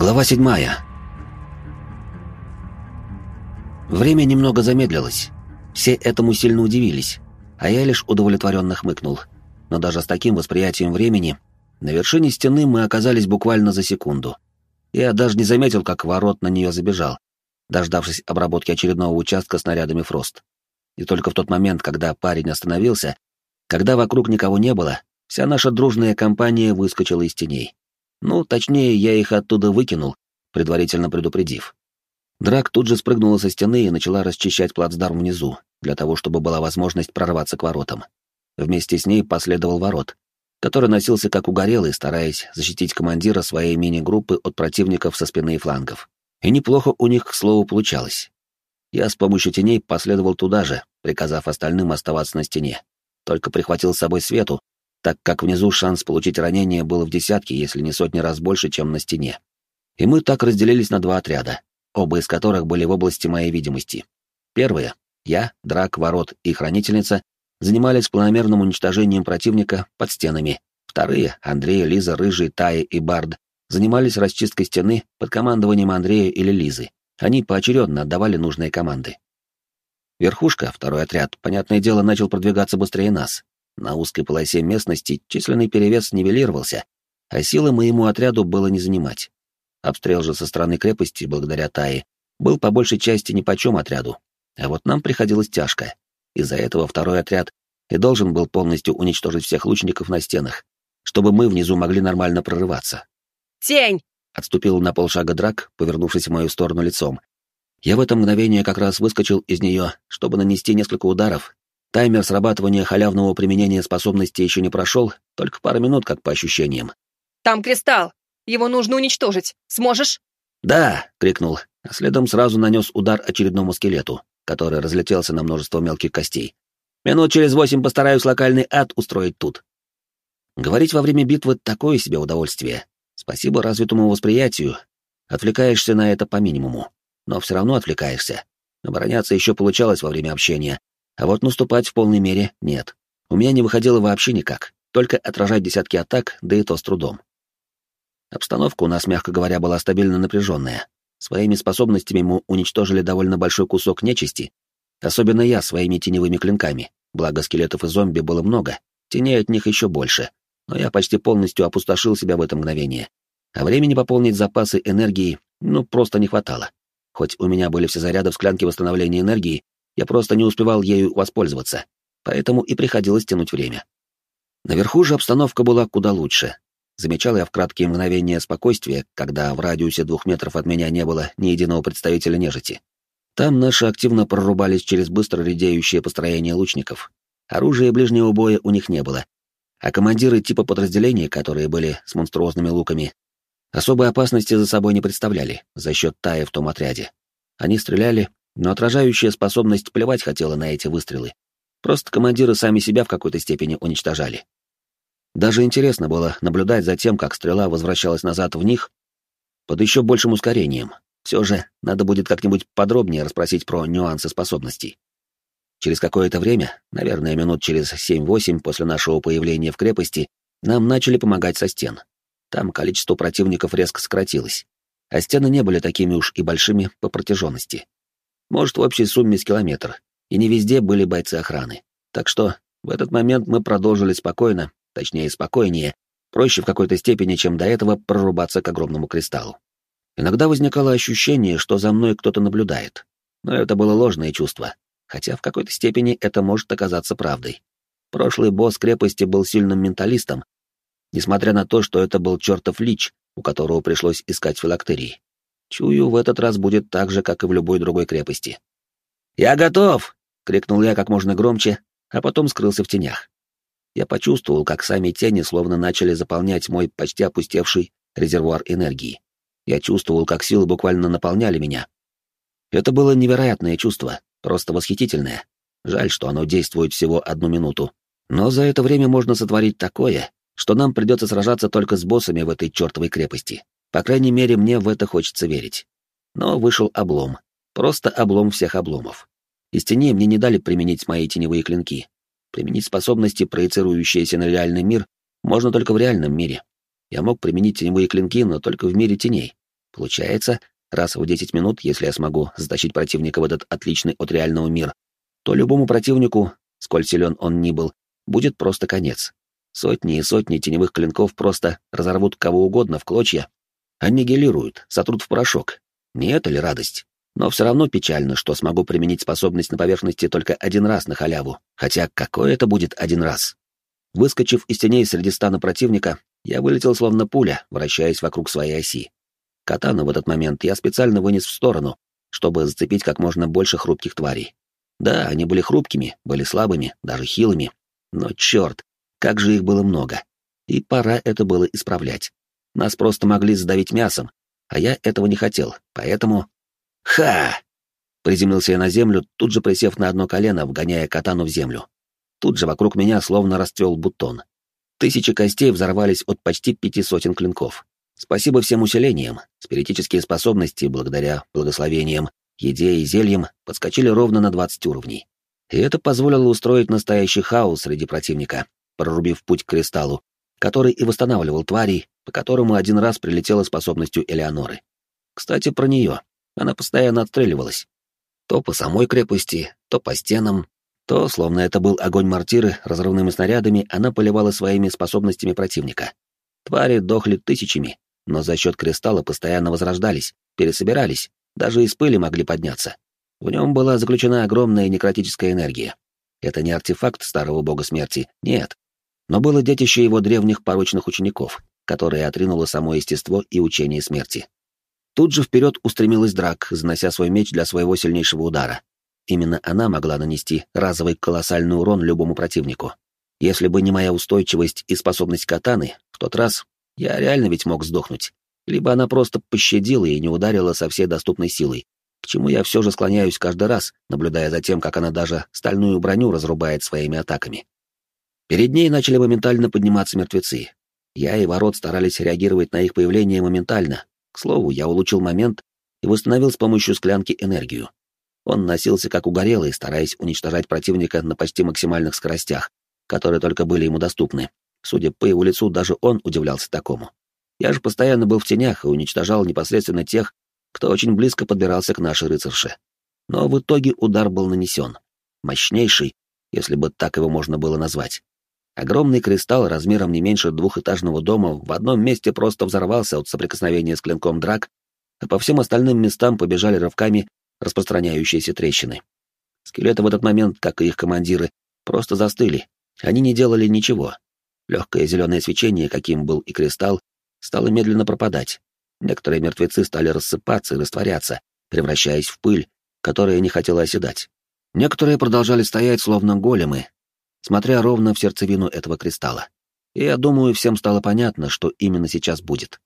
Глава седьмая. Время немного замедлилось. Все этому сильно удивились, а я лишь удовлетворенно хмыкнул. Но даже с таким восприятием времени на вершине стены мы оказались буквально за секунду. Я даже не заметил, как ворот на нее забежал, дождавшись обработки очередного участка снарядами Фрост. И только в тот момент, когда парень остановился, когда вокруг никого не было, вся наша дружная компания выскочила из теней. Ну, точнее, я их оттуда выкинул, предварительно предупредив. Драк тут же спрыгнула со стены и начала расчищать плацдарм внизу, для того, чтобы была возможность прорваться к воротам. Вместе с ней последовал ворот, который носился как угорелый, стараясь защитить командира своей мини-группы от противников со спины и флангов. И неплохо у них, к слову, получалось. Я с помощью теней последовал туда же, приказав остальным оставаться на стене. Только прихватил с собой свету, так как внизу шанс получить ранение был в десятки, если не сотни раз больше, чем на стене. И мы так разделились на два отряда, оба из которых были в области моей видимости. Первые — я, Драк, Ворот и Хранительница — занимались планомерным уничтожением противника под стенами. Вторые — Андрей, Лиза, Рыжий, Тая и Бард — занимались расчисткой стены под командованием Андрея или Лизы. Они поочередно отдавали нужные команды. Верхушка, второй отряд, понятное дело, начал продвигаться быстрее нас, на узкой полосе местности численный перевес нивелировался, а силы моему отряду было не занимать. Обстрел же со стороны крепости, благодаря Тае, был по большей части нипочем отряду, а вот нам приходилось тяжко. Из-за этого второй отряд и должен был полностью уничтожить всех лучников на стенах, чтобы мы внизу могли нормально прорываться. «Тень!» — отступил на полшага драк, повернувшись в мою сторону лицом. Я в это мгновение как раз выскочил из нее, чтобы нанести несколько ударов, Таймер срабатывания халявного применения способности еще не прошел, только пара минут, как по ощущениям. «Там кристалл! Его нужно уничтожить! Сможешь?» «Да!» — крикнул, а следом сразу нанес удар очередному скелету, который разлетелся на множество мелких костей. «Минут через восемь постараюсь локальный ад устроить тут». Говорить во время битвы — такое себе удовольствие. Спасибо развитому восприятию. Отвлекаешься на это по минимуму. Но все равно отвлекаешься. Обороняться еще получалось во время общения, а вот наступать в полной мере нет. У меня не выходило вообще никак, только отражать десятки атак, да и то с трудом. Обстановка у нас, мягко говоря, была стабильно напряженная. Своими способностями мы уничтожили довольно большой кусок нечисти, особенно я своими теневыми клинками, благо скелетов и зомби было много, теней от них еще больше, но я почти полностью опустошил себя в это мгновение. А времени пополнить запасы энергии, ну, просто не хватало. Хоть у меня были все заряды в склянке восстановления энергии, я просто не успевал ею воспользоваться, поэтому и приходилось тянуть время. Наверху же обстановка была куда лучше. Замечал я в краткие мгновения спокойствия, когда в радиусе двух метров от меня не было ни единого представителя нежити. Там наши активно прорубались через быстро редеющее построение лучников. Оружия ближнего боя у них не было. А командиры типа подразделений, которые были с монструозными луками, особой опасности за собой не представляли за счет Тая в том отряде. Они стреляли, но отражающая способность плевать хотела на эти выстрелы. Просто командиры сами себя в какой-то степени уничтожали. Даже интересно было наблюдать за тем, как стрела возвращалась назад в них под еще большим ускорением. Все же надо будет как-нибудь подробнее расспросить про нюансы способностей. Через какое-то время, наверное, минут через 7-8 после нашего появления в крепости, нам начали помогать со стен. Там количество противников резко сократилось, а стены не были такими уж и большими по протяженности. Может, в общей сумме с километр. И не везде были бойцы охраны. Так что в этот момент мы продолжили спокойно, точнее спокойнее, проще в какой-то степени, чем до этого прорубаться к огромному кристаллу. Иногда возникало ощущение, что за мной кто-то наблюдает. Но это было ложное чувство, хотя в какой-то степени это может оказаться правдой. Прошлый босс крепости был сильным менталистом, несмотря на то, что это был чертов лич, у которого пришлось искать филактерии. Чую, в этот раз будет так же, как и в любой другой крепости. «Я готов!» — крикнул я как можно громче, а потом скрылся в тенях. Я почувствовал, как сами тени словно начали заполнять мой почти опустевший резервуар энергии. Я чувствовал, как силы буквально наполняли меня. Это было невероятное чувство, просто восхитительное. Жаль, что оно действует всего одну минуту. Но за это время можно сотворить такое, что нам придется сражаться только с боссами в этой чертовой крепости. По крайней мере, мне в это хочется верить. Но вышел облом. Просто облом всех обломов. Из теней мне не дали применить мои теневые клинки. Применить способности, проецирующиеся на реальный мир, можно только в реальном мире. Я мог применить теневые клинки, но только в мире теней. Получается, раз в 10 минут, если я смогу затащить противника в этот отличный от реального мир, то любому противнику, сколь силен он ни был, будет просто конец. Сотни и сотни теневых клинков просто разорвут кого угодно в клочья, аннигилируют, сотрут в порошок. Не это ли радость? Но все равно печально, что смогу применить способность на поверхности только один раз на халяву. Хотя какой это будет один раз? Выскочив из теней среди стана противника, я вылетел словно пуля, вращаясь вокруг своей оси. Катану в этот момент я специально вынес в сторону, чтобы зацепить как можно больше хрупких тварей. Да, они были хрупкими, были слабыми, даже хилыми. Но черт, как же их было много. И пора это было исправлять. Нас просто могли задавить мясом, а я этого не хотел, поэтому... Ха! Приземлился я на землю, тут же присев на одно колено, вгоняя катану в землю. Тут же вокруг меня словно расцвел бутон. Тысячи костей взорвались от почти пяти сотен клинков. Спасибо всем усилениям, спиритические способности, благодаря благословениям, еде и зельям, подскочили ровно на 20 уровней. И это позволило устроить настоящий хаос среди противника, прорубив путь к кристаллу, который и восстанавливал тварей, по которому один раз прилетела способностью Элеоноры. Кстати, про нее. Она постоянно отстреливалась. То по самой крепости, то по стенам, то, словно это был огонь мортиры разрывными снарядами, она поливала своими способностями противника. Твари дохли тысячами, но за счет кристалла постоянно возрождались, пересобирались, даже из пыли могли подняться. В нем была заключена огромная некротическая энергия. Это не артефакт старого бога смерти, нет. Но было детище его древних порочных учеников, которое отринуло само естество и учение смерти. Тут же вперед устремилась Драк, занося свой меч для своего сильнейшего удара. Именно она могла нанести разовый колоссальный урон любому противнику. Если бы не моя устойчивость и способность катаны, в тот раз я реально ведь мог сдохнуть. Либо она просто пощадила и не ударила со всей доступной силой, к чему я все же склоняюсь каждый раз, наблюдая за тем, как она даже стальную броню разрубает своими атаками. Перед ней начали моментально подниматься мертвецы. Я и ворот старались реагировать на их появление моментально. К слову, я улучил момент и восстановил с помощью склянки энергию. Он носился как угорелый, стараясь уничтожать противника на почти максимальных скоростях, которые только были ему доступны. Судя по его лицу, даже он удивлялся такому. Я же постоянно был в тенях и уничтожал непосредственно тех, кто очень близко подбирался к нашей рыцарше. Но в итоге удар был нанесен. Мощнейший, если бы так его можно было назвать. Огромный кристалл размером не меньше двухэтажного дома в одном месте просто взорвался от соприкосновения с клинком драк, а по всем остальным местам побежали рывками распространяющиеся трещины. Скелеты в этот момент, как и их командиры, просто застыли. Они не делали ничего. Легкое зеленое свечение, каким был и кристалл, стало медленно пропадать. Некоторые мертвецы стали рассыпаться и растворяться, превращаясь в пыль, которая не хотела оседать. Некоторые продолжали стоять, словно големы, смотря ровно в сердцевину этого кристалла. И я думаю, всем стало понятно, что именно сейчас будет.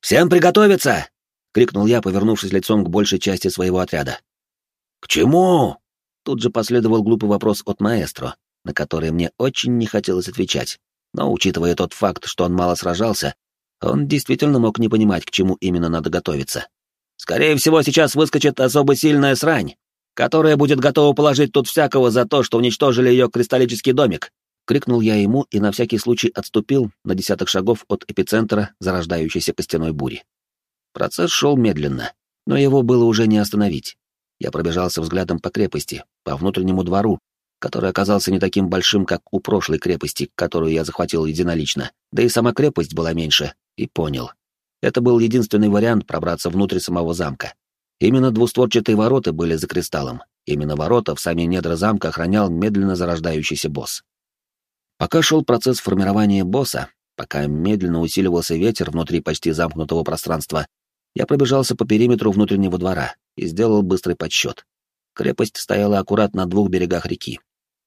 «Всем приготовиться!» — крикнул я, повернувшись лицом к большей части своего отряда. «К чему?» Тут же последовал глупый вопрос от маэстро, на который мне очень не хотелось отвечать. Но, учитывая тот факт, что он мало сражался, он действительно мог не понимать, к чему именно надо готовиться. «Скорее всего, сейчас выскочит особо сильная срань, которая будет готова положить тут всякого за то, что уничтожили ее кристаллический домик!» — крикнул я ему и на всякий случай отступил на десяток шагов от эпицентра зарождающейся костяной бури. Процесс шел медленно, но его было уже не остановить. Я пробежался взглядом по крепости, по внутреннему двору, который оказался не таким большим, как у прошлой крепости, которую я захватил единолично, да и сама крепость была меньше, и понял. Это был единственный вариант пробраться внутрь самого замка. Именно двустворчатые ворота были за кристаллом. Именно ворота в сами недра замка охранял медленно зарождающийся босс. Пока шел процесс формирования босса, пока медленно усиливался ветер внутри почти замкнутого пространства, я пробежался по периметру внутреннего двора и сделал быстрый подсчет. Крепость стояла аккурат на двух берегах реки.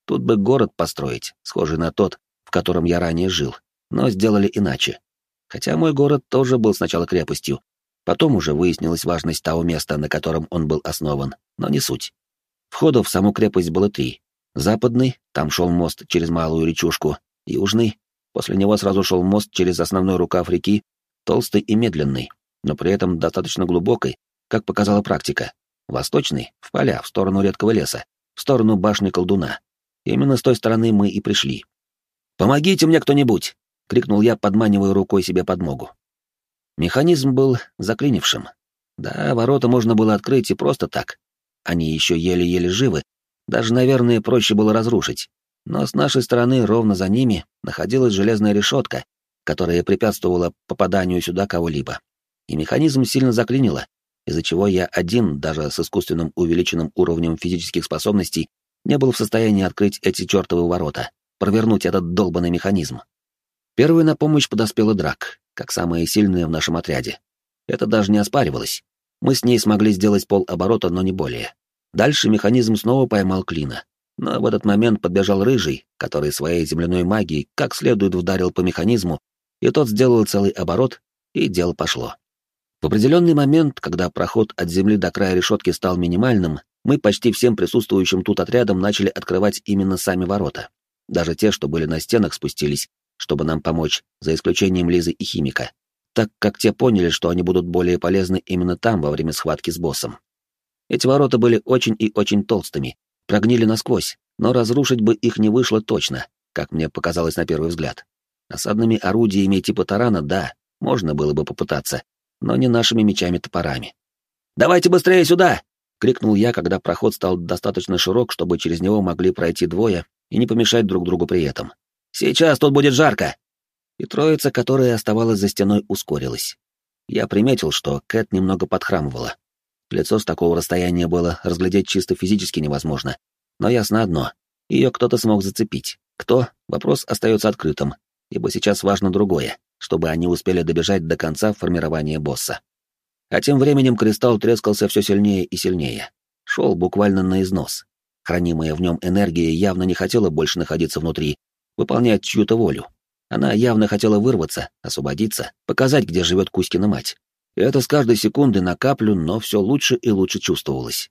Тут бы город построить, схожий на тот, в котором я ранее жил, но сделали иначе. Хотя мой город тоже был сначала крепостью. Потом уже выяснилась важность того места, на котором он был основан, но не суть. Входов в саму крепость было три. Западный, там шел мост через малую речушку, южный, после него сразу шел мост через основной рукав реки, толстый и медленный, но при этом достаточно глубокий, как показала практика. Восточный — в поля, в сторону редкого леса, в сторону башни колдуна. Именно с той стороны мы и пришли. «Помогите мне кто-нибудь!» — крикнул я, подманивая рукой себе подмогу. Механизм был заклинившим. Да, ворота можно было открыть и просто так. Они еще еле-еле живы, даже, наверное, проще было разрушить. Но с нашей стороны, ровно за ними, находилась железная решетка, которая препятствовала попаданию сюда кого-либо. И механизм сильно заклинило, из-за чего я один, даже с искусственным увеличенным уровнем физических способностей, не был в состоянии открыть эти чертовы ворота, провернуть этот долбанный механизм. Первой на помощь подоспела Драк, как самая сильная в нашем отряде. Это даже не оспаривалось. Мы с ней смогли сделать полоборота, но не более. Дальше механизм снова поймал клина. Но в этот момент подбежал Рыжий, который своей земляной магией как следует вдарил по механизму, и тот сделал целый оборот, и дело пошло. В определенный момент, когда проход от земли до края решетки стал минимальным, мы почти всем присутствующим тут отрядом начали открывать именно сами ворота. Даже те, что были на стенах, спустились, чтобы нам помочь, за исключением Лизы и Химика, так как те поняли, что они будут более полезны именно там во время схватки с боссом. Эти ворота были очень и очень толстыми, прогнили насквозь, но разрушить бы их не вышло точно, как мне показалось на первый взгляд. Осадными орудиями типа тарана, да, можно было бы попытаться, но не нашими мечами-топорами. «Давайте быстрее сюда!» — крикнул я, когда проход стал достаточно широк, чтобы через него могли пройти двое и не помешать друг другу при этом. «Сейчас тут будет жарко!» И троица, которая оставалась за стеной, ускорилась. Я приметил, что Кэт немного подхрамывала. Лицо с такого расстояния было разглядеть чисто физически невозможно. Но ясно одно — ее кто-то смог зацепить. Кто? Вопрос остается открытым, ибо сейчас важно другое чтобы они успели добежать до конца формирования босса. А тем временем кристалл трескался все сильнее и сильнее. Шел буквально на износ. Хранимая в нем энергия явно не хотела больше находиться внутри, выполнять чью-то волю. Она явно хотела вырваться, освободиться, показать, где живет Кузькина мать. И это с каждой секунды на каплю, но все лучше и лучше чувствовалось.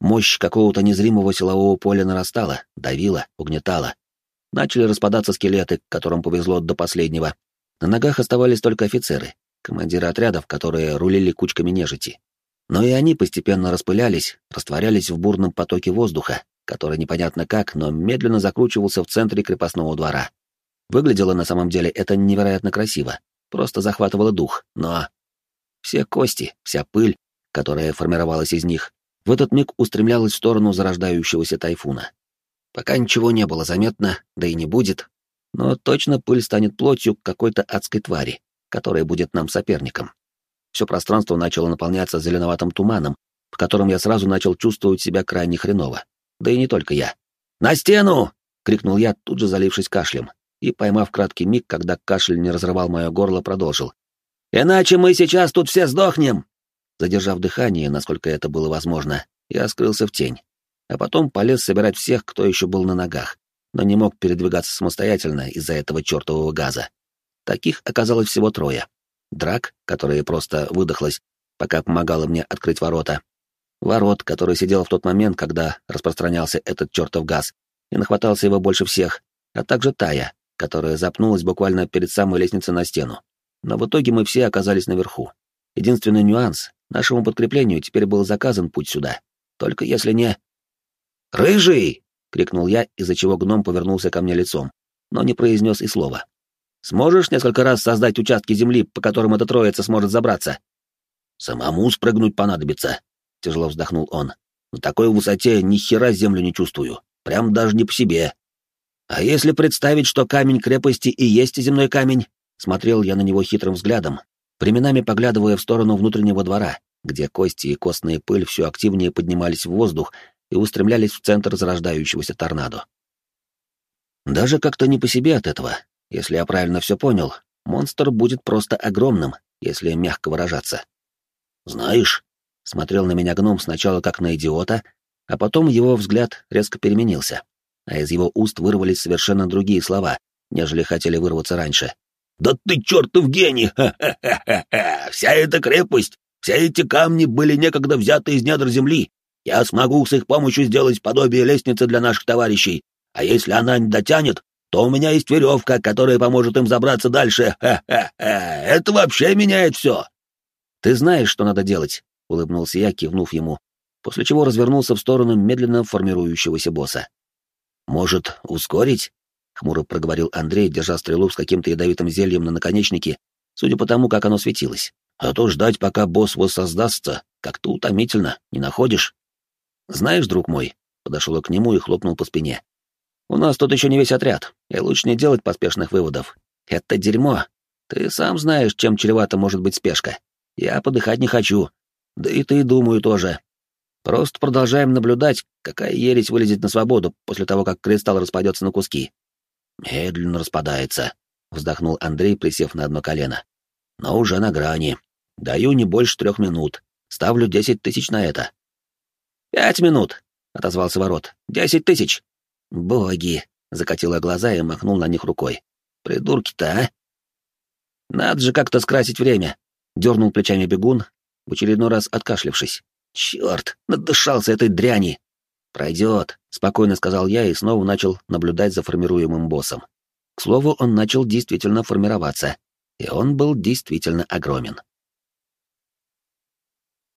Мощь какого-то незримого силового поля нарастала, давила, угнетала. Начали распадаться скелеты, которым повезло до последнего, на ногах оставались только офицеры, командиры отрядов, которые рулили кучками нежити. Но и они постепенно распылялись, растворялись в бурном потоке воздуха, который непонятно как, но медленно закручивался в центре крепостного двора. Выглядело на самом деле это невероятно красиво, просто захватывало дух, но... Все кости, вся пыль, которая формировалась из них, в этот миг устремлялась в сторону зарождающегося тайфуна. Пока ничего не было заметно, да и не будет, но точно пыль станет плотью какой-то адской твари, которая будет нам соперником. Все пространство начало наполняться зеленоватым туманом, в котором я сразу начал чувствовать себя крайне хреново. Да и не только я. «На стену!» — крикнул я, тут же залившись кашлем, и, поймав краткий миг, когда кашель не разрывал мое горло, продолжил. «Иначе мы сейчас тут все сдохнем!» Задержав дыхание, насколько это было возможно, я скрылся в тень, а потом полез собирать всех, кто еще был на ногах, но не мог передвигаться самостоятельно из-за этого чертового газа. Таких оказалось всего трое. Драк, которая просто выдохлась, пока помогала мне открыть ворота. Ворот, который сидел в тот момент, когда распространялся этот чертов газ, и нахватался его больше всех, а также Тая, которая запнулась буквально перед самой лестницей на стену. Но в итоге мы все оказались наверху. Единственный нюанс — нашему подкреплению теперь был заказан путь сюда. Только если не... «Рыжий!» крикнул я, из-за чего гном повернулся ко мне лицом, но не произнес и слова. «Сможешь несколько раз создать участки земли, по которым эта троица сможет забраться?» «Самому спрыгнуть понадобится», — тяжело вздохнул он. «На такой высоте ни хера землю не чувствую, прям даже не по себе». «А если представить, что камень крепости и есть земной камень?» Смотрел я на него хитрым взглядом, временами поглядывая в сторону внутреннего двора, где кости и костная пыль все активнее поднимались в воздух и устремлялись в центр зарождающегося торнадо. Даже как-то не по себе от этого. Если я правильно все понял, монстр будет просто огромным, если мягко выражаться. «Знаешь», — смотрел на меня гном сначала как на идиота, а потом его взгляд резко переменился, а из его уст вырвались совершенно другие слова, нежели хотели вырваться раньше. «Да ты чертов гений! Ха-ха-ха-ха! Вся эта крепость, все эти камни были некогда взяты из недр земли, я смогу с их помощью сделать подобие лестницы для наших товарищей, а если она не дотянет, то у меня есть веревка, которая поможет им забраться дальше. Ха-ха-ха! Это вообще меняет все!» «Ты знаешь, что надо делать», — улыбнулся я, кивнув ему, после чего развернулся в сторону медленно формирующегося босса. «Может, ускорить?» — хмуро проговорил Андрей, держа стрелу с каким-то ядовитым зельем на наконечнике судя по тому, как оно светилось. А то ждать, пока босс воссоздастся, как-то утомительно, не находишь? Знаешь, друг мой, подошел к нему и хлопнул по спине. У нас тут еще не весь отряд, и лучше не делать поспешных выводов. Это дерьмо. Ты сам знаешь, чем чревато может быть спешка. Я подыхать не хочу. Да и ты, думаю, тоже. Просто продолжаем наблюдать, какая ересь вылезет на свободу после того, как кристалл распадется на куски. Медленно распадается, вздохнул Андрей, присев на одно колено. Но уже на грани. Даю не больше трех минут. Ставлю десять тысяч на это. Пять минут, отозвался ворот. Десять тысяч. Боги, закатила глаза и махнул на них рукой. Придурки-то, а? Надо же как-то скрасить время. Дернул плечами бегун, в очередной раз откашлившись. Черт, надышался этой дряни. Пройдет, спокойно сказал я и снова начал наблюдать за формируемым боссом. К слову, он начал действительно формироваться, и он был действительно огромен.